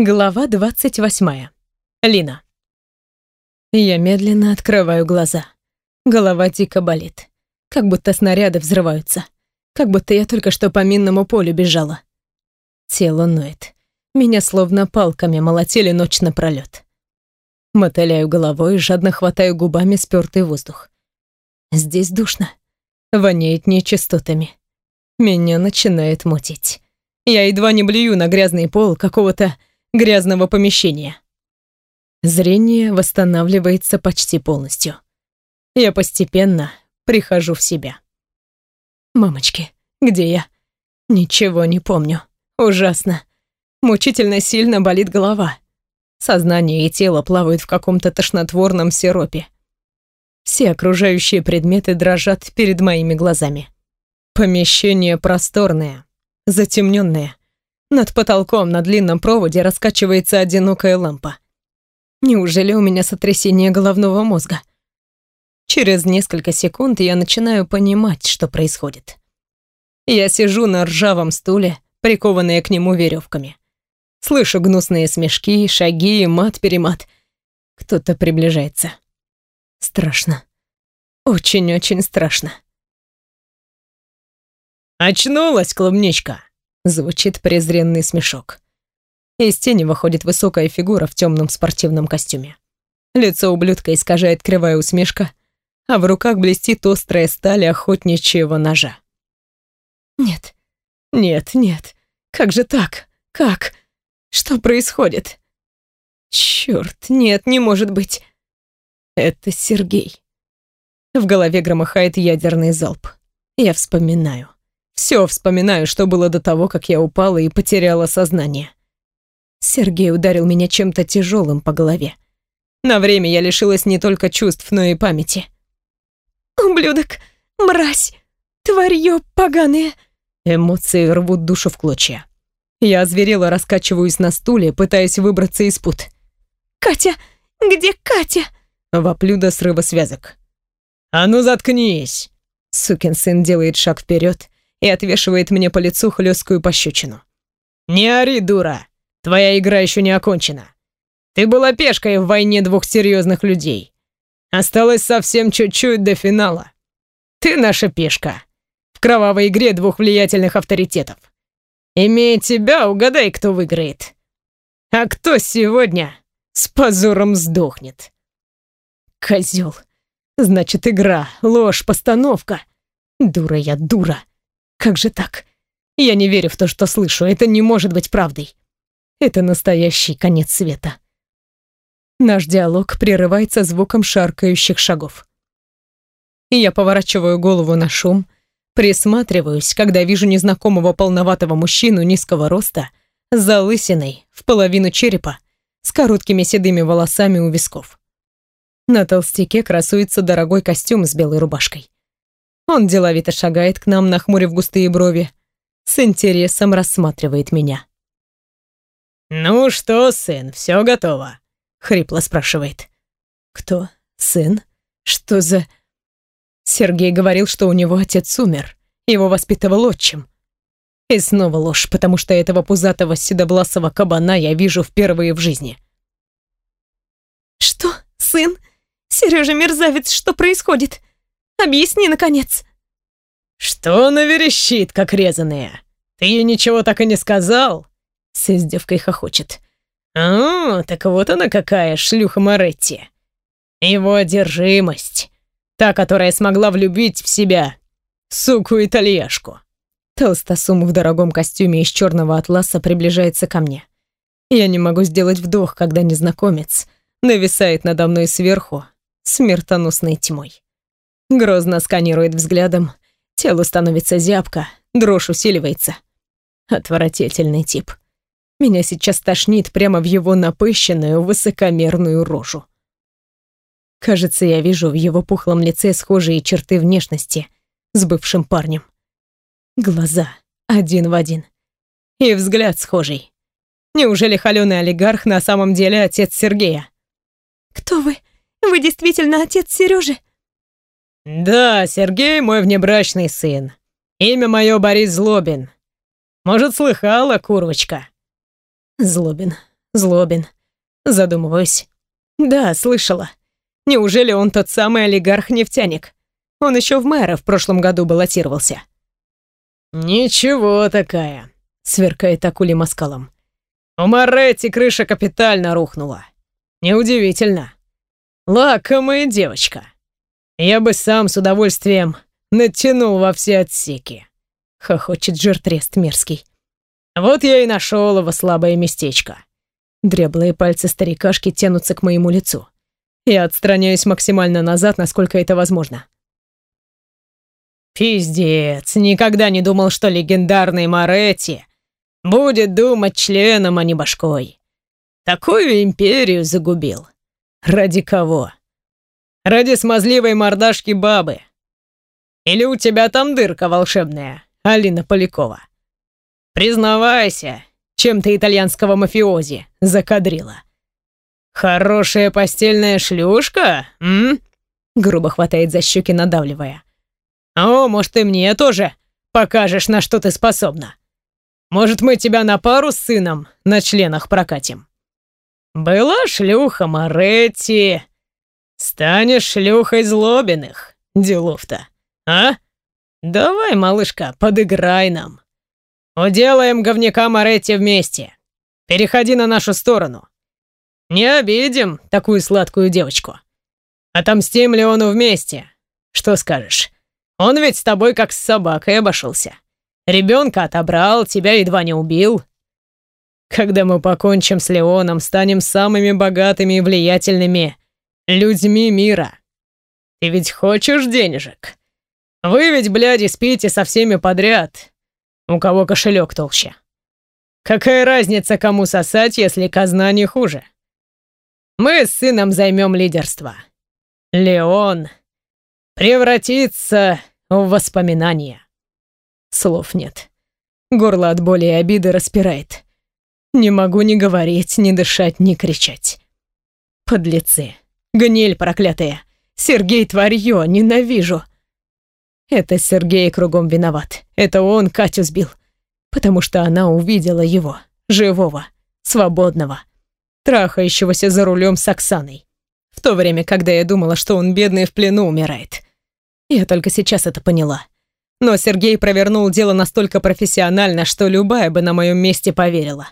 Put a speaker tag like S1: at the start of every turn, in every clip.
S1: Глава 28. Лина. Я медленно открываю глаза. Голова дико болит. Как будто снаряды взрываются. Как будто я только что по минному полю бежала. Тело ноет. Меня словно палками молотили ночь напролёт. Мотыляю головой жадно хватаю губами спёртый воздух. Здесь душно. Воняет нечистотами. Меня начинает мутить. Я едва не блюю на грязный пол какого-то грязного помещения. Зрение восстанавливается почти полностью. Я постепенно прихожу в себя. Мамочки, где я? Ничего не помню. Ужасно. Мучительно сильно болит голова. Сознание и тело плавают в каком-то тошнотворном сиропе. Все окружающие предметы дрожат перед моими глазами. Помещение просторное, затемненное. Над потолком на длинном проводе раскачивается одинокая лампа. Неужели у меня сотрясение головного мозга? Через несколько секунд я начинаю понимать, что происходит. Я сижу на ржавом стуле, прикованная к нему веревками. Слышу гнусные смешки, шаги, мат-перемат. Кто-то приближается. Страшно. Очень-очень страшно.
S2: «Очнулась, клубничка!»
S1: Звучит презренный смешок. Из тени выходит высокая фигура в темном спортивном костюме. Лицо ублюдка искажает кривая усмешка, а в руках блестит острая сталь охотничьего ножа. Нет, нет, нет. Как же так? Как? Что происходит? Черт, нет, не может быть. Это Сергей. В голове громыхает ядерный залп. Я вспоминаю. Все вспоминаю, что было до того, как я упала и потеряла сознание. Сергей ударил меня чем-то тяжелым по голове. На время я лишилась не только чувств, но и памяти. «Ублюдок! Мразь! Тварьё поганое!» Эмоции рвут душу в клочья. Я озверела, раскачиваюсь на стуле, пытаясь выбраться из пут. «Катя! Где Катя?» Воплю до срыва связок.
S2: «А ну заткнись!»
S1: Сукин сын делает шаг вперед и отвешивает мне по лицу хлесткую пощечину.
S2: «Не ори, дура! Твоя игра еще не окончена. Ты была пешкой в войне двух серьезных людей. Осталось совсем чуть-чуть до финала. Ты наша пешка. В кровавой игре двух влиятельных авторитетов. Имея тебя, угадай, кто выиграет. А кто сегодня с позором сдохнет?»
S1: Козел. Значит, игра, ложь, постановка. Дура я, дура. Как же так? Я не верю в то, что слышу. Это не может быть правдой. Это настоящий конец света. Наш диалог прерывается звуком шаркающих шагов. Я поворачиваю голову на шум, присматриваюсь, когда вижу незнакомого полноватого мужчину низкого роста, залысиной, в половину черепа, с короткими седыми волосами у висков. На толстяке красуется дорогой костюм с белой рубашкой. Он деловито шагает к нам, нахмурив густые брови, с интересом рассматривает меня.
S2: «Ну что, сын, все готово?»
S1: — хрипло спрашивает. «Кто? Сын? Что за...» Сергей говорил, что у него отец умер. Его воспитывал отчим. И снова ложь, потому что этого пузатого седовласого кабана я вижу впервые в жизни. «Что, сын? Сережа мерзавец, что происходит?» Объясни, наконец!»
S2: «Что она верещит, как резаная? Ты ей ничего так и не сказал?» С издевкой хохочет. «А, так вот она какая, шлюха Моретти. Его одержимость. Та, которая смогла влюбить в себя суку-итальяшку».
S1: Толстосум в дорогом костюме из черного атласа приближается ко мне. Я не могу сделать вдох, когда незнакомец нависает надо мной сверху смертоносной тьмой. Грозно сканирует взглядом. Телу становится зябко, дрожь усиливается. Отвратительный тип. Меня сейчас тошнит прямо в его напыщенную, высокомерную рожу. Кажется, я вижу в его пухлом лице схожие черты внешности с бывшим парнем. Глаза один в один. И взгляд схожий. Неужели холёный олигарх на самом деле отец Сергея? «Кто вы? Вы действительно отец Сережи?
S2: «Да, Сергей мой внебрачный сын. Имя мое Борис Злобин. Может, слыхала, курочка?»
S1: Злобин. Злобин. Задумываюсь. Да, слышала. Неужели он тот самый олигарх-нефтяник? Он еще в мэра в прошлом году баллотировался.
S2: «Ничего такая», —
S1: сверкает акули москалом.
S2: «У Моретти крыша капитально рухнула. Неудивительно. Лакомая девочка. Я бы сам с удовольствием натянул во все отсеки», —
S1: хохочет жертрест мерзкий.
S2: «Вот я и нашел его слабое местечко».
S1: Дряблые пальцы старикашки тянутся к моему лицу. Я отстраняюсь максимально назад, насколько это возможно.
S2: Пиздец, никогда не думал, что легендарный Моретти будет думать членом, а не башкой. Такую империю загубил. Ради кого? Ради смазливой мордашки бабы. Или у тебя там дырка волшебная, Алина Полякова? Признавайся, чем ты итальянского мафиози закадрила. Хорошая постельная шлюшка, м?
S1: Грубо хватает за щеки, надавливая.
S2: «О, может, и мне тоже покажешь, на что ты способна. Может, мы тебя на пару с сыном на членах прокатим? Была шлюха Моретти. Станешь шлюхой злобиных, делов-то, а? Давай, малышка, подыграй нам. Уделаем говняка Моретти вместе. Переходи на нашу сторону. Не обидим такую сладкую девочку. Отомстим Леону вместе. Что скажешь?» Он ведь с тобой как с собакой обошелся. Ребенка отобрал, тебя едва не убил. Когда мы покончим с Леоном, станем самыми богатыми и влиятельными людьми мира. Ты ведь хочешь денежек? Вы ведь, бляди, спите со всеми подряд. У кого кошелек толще. Какая разница, кому сосать, если казна не хуже? Мы с сыном займем лидерство. Леон превратится в воспоминания.
S1: Слов нет. Горло от боли и обиды распирает. Не могу ни говорить, ни дышать, ни кричать. Подлецы. Гниль проклятая. Сергей тварьё, ненавижу. Это Сергей кругом виноват. Это он Катю сбил. Потому что она увидела его, живого, свободного, трахающегося за рулем с Оксаной. В то время, когда я думала, что он бедный в плену умирает. Я только сейчас это поняла. Но Сергей провернул дело настолько профессионально, что любая бы на моем месте поверила.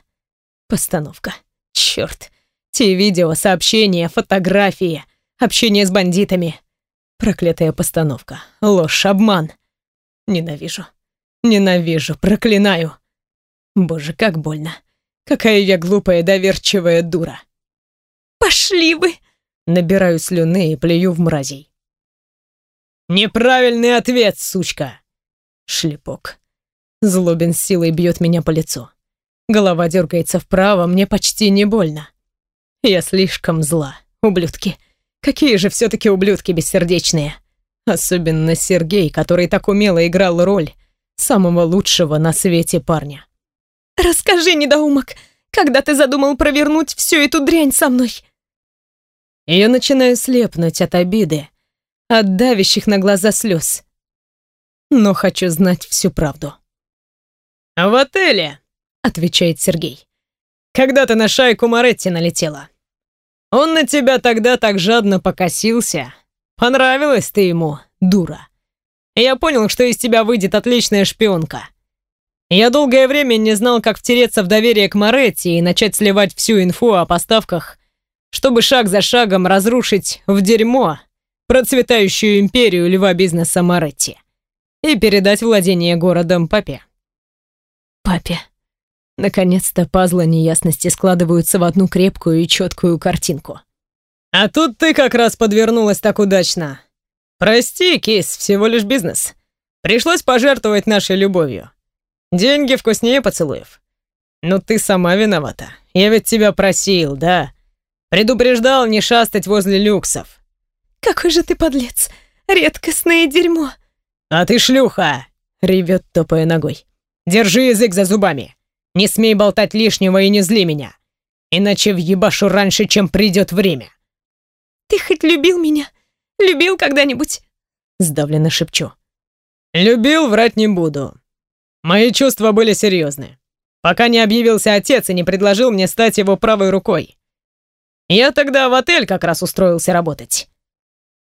S1: Постановка. Черт. Те видео, сообщения, фотографии, общение с бандитами. Проклятая постановка. Ложь, обман. Ненавижу. Ненавижу, проклинаю. Боже, как больно. Какая я глупая, доверчивая дура. «Пошли вы!» Набираю слюны и плюю в мразей.
S2: «Неправильный ответ, сучка!»
S1: Шлепок. Злобин с силой бьет меня по лицу. Голова дергается вправо, мне почти не больно. Я слишком зла, ублюдки. Какие же все-таки ублюдки бессердечные. Особенно Сергей, который так умело играл роль самого лучшего на свете парня. «Расскажи, недоумок, когда ты задумал провернуть всю эту дрянь со мной?» Я начинаю слепнуть от обиды, от давящих на глаза слез. Но хочу знать всю правду.
S2: «В отеле», — отвечает Сергей. «Когда ты на шайку Моретти налетела. Он на тебя тогда так жадно покосился. Понравилась ты ему, дура. Я понял, что из тебя выйдет отличная шпионка. Я долгое время не знал, как втереться в доверие к Моретти и начать сливать всю инфу о поставках, чтобы шаг за шагом разрушить в дерьмо процветающую империю льва бизнеса Моретти и передать владение городом папе.
S1: Папе. Наконец-то пазлы неясности складываются в одну крепкую и четкую картинку.
S2: А тут ты как раз подвернулась так удачно. Прости, Кис, всего лишь бизнес. Пришлось пожертвовать нашей любовью. Деньги вкуснее поцелуев. Но ты сама виновата. Я ведь тебя просил, да? Предупреждал не шастать возле люксов.
S1: «Какой же ты подлец! Редкостное дерьмо!»
S2: «А ты шлюха!» — ревет, топая ногой. «Держи язык за зубами! Не смей болтать лишнего и не зли меня! Иначе въебашу раньше, чем придет время!»
S1: «Ты хоть любил меня? Любил когда-нибудь?» Сдавленно шепчу.
S2: «Любил, врать не буду. Мои чувства были серьезны. пока не объявился отец и не предложил мне стать его правой рукой. Я тогда в отель как раз устроился работать.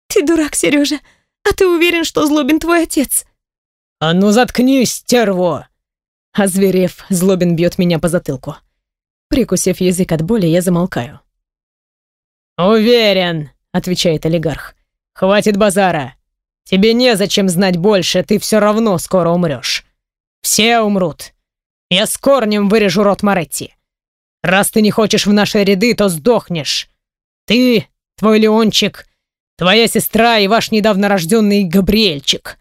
S1: Ты дурак, Сережа. А ты уверен, что Злобин твой отец?
S2: А ну заткнись, стерво!
S1: Озверев, Злобин бьет меня по затылку. Прикусив язык от боли, я замолкаю.
S2: «Уверен», — отвечает олигарх. «Хватит базара. Тебе незачем знать больше, ты все равно скоро умрешь. Все умрут. Я с корнем вырежу рот Моретти. Раз ты не хочешь в наши ряды, то сдохнешь. Ты, твой Леончик, твоя сестра и ваш недавно рожденный Габриэльчик».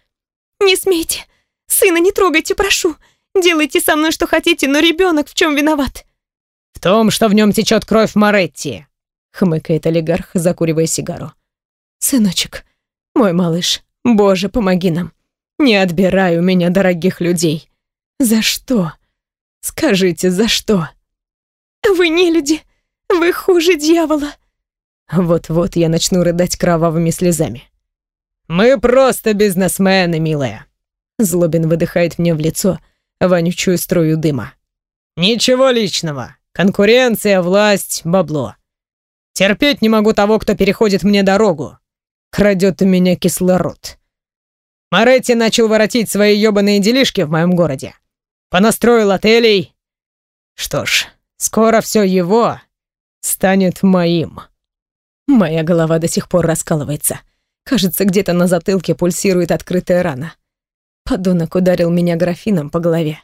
S1: «Не смейте. Сына не трогайте, прошу. Делайте со мной что хотите, но ребенок в чем виноват?»
S2: «В том, что в нем течет кровь Моретти», — хмыкает олигарх, закуривая сигару.
S1: «Сыночек, мой малыш, Боже, помоги нам. Не отбирай у меня дорогих людей. За что? Скажите, за что? Вы не люди. Вы хуже дьявола. Вот-вот я начну рыдать кровавыми слезами.
S2: Мы просто бизнесмены, милая.
S1: Злобин выдыхает мне в лицо вонючую струю дыма.
S2: Ничего личного. Конкуренция, власть, бабло. Терпеть не могу того, кто переходит мне дорогу крадет у меня кислород. Моретти начал воротить свои ёбаные делишки в моем городе. Понастроил отелей. Что ж, скоро все его станет моим.
S1: Моя голова до сих пор раскалывается. Кажется, где-то на затылке пульсирует открытая рана. Подонок ударил меня графином по голове.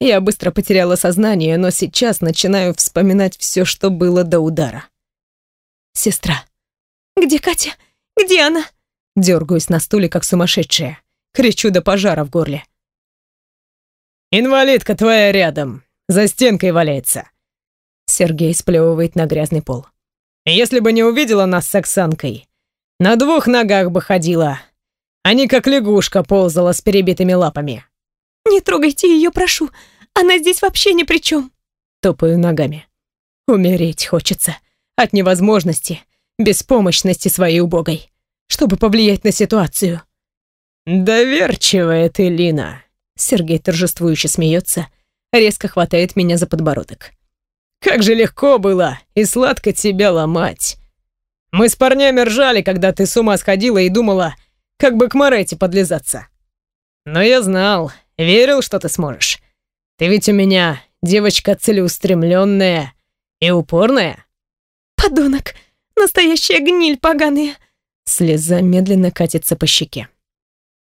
S1: Я быстро потеряла сознание, но сейчас начинаю вспоминать все, что было до удара. «Сестра, где Катя? Где она?» Дергаюсь на стуле, как сумасшедшая. Кричу до пожара в горле.
S2: «Инвалидка твоя рядом. За стенкой валяется».
S1: Сергей сплевывает на грязный пол.
S2: «Если бы не увидела нас с Оксанкой, на двух ногах бы ходила, а не как лягушка ползала с перебитыми лапами».
S1: «Не трогайте ее, прошу. Она здесь вообще ни при чем». Топаю ногами. Умереть хочется. От невозможности беспомощности своей убогой, чтобы повлиять на ситуацию.
S2: «Доверчивая ты, Лина!»
S1: Сергей торжествующе смеется, резко хватает меня за подбородок.
S2: «Как же легко было и сладко тебя ломать! Мы с парнями ржали, когда ты с ума сходила и думала, как бы к Моретти подлизаться. Но я знал, верил, что ты сможешь. Ты ведь у меня девочка целеустремленная и упорная».
S1: «Подонок!» Настоящая гниль поганая!» Слеза медленно катится по щеке.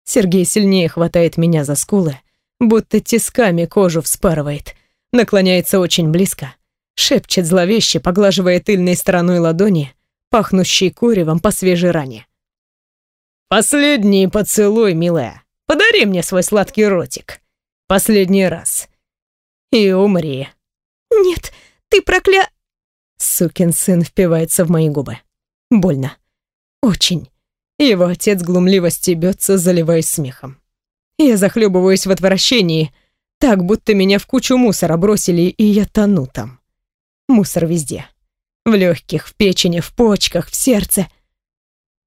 S1: Сергей сильнее хватает меня за скулы, будто тисками кожу вспарывает, наклоняется очень близко, шепчет зловеще, поглаживая тыльной стороной ладони, пахнущей куревом по свежей ране.
S2: «Последний поцелуй, милая. Подари мне свой сладкий ротик. Последний раз. И умри».
S1: «Нет, ты прокля...» Сукин сын впивается в мои губы. Больно. Очень. Его отец глумливо стебется, заливаясь смехом. Я захлебываюсь в отвращении, так будто меня в кучу мусора бросили, и я тону там. Мусор везде. В легких, в печени, в почках, в сердце.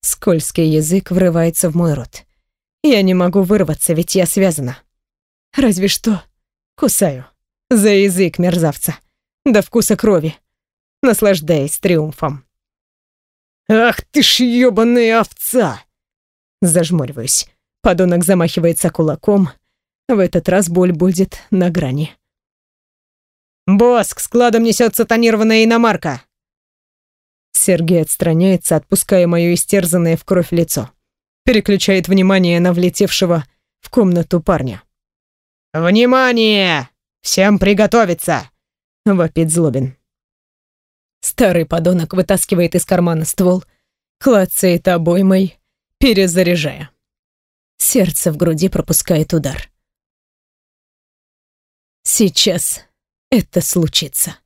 S1: Скользкий язык врывается в мой рот. Я не могу вырваться, ведь я связана. Разве что кусаю. За язык мерзавца. До вкуса крови наслаждаясь триумфом.
S2: «Ах ты ж ёбаная овца!»
S1: Зажмуриваюсь. Подонок замахивается кулаком. В этот раз боль будет на грани.
S2: «Босс, к складам несется тонированная иномарка!»
S1: Сергей отстраняется, отпуская мое истерзанное в кровь лицо. Переключает внимание на влетевшего в комнату парня.
S2: «Внимание! Всем приготовиться!»
S1: — вопит Злобин. Старый подонок вытаскивает из кармана ствол, клацает обоймой, перезаряжая. Сердце в груди пропускает удар. Сейчас это случится.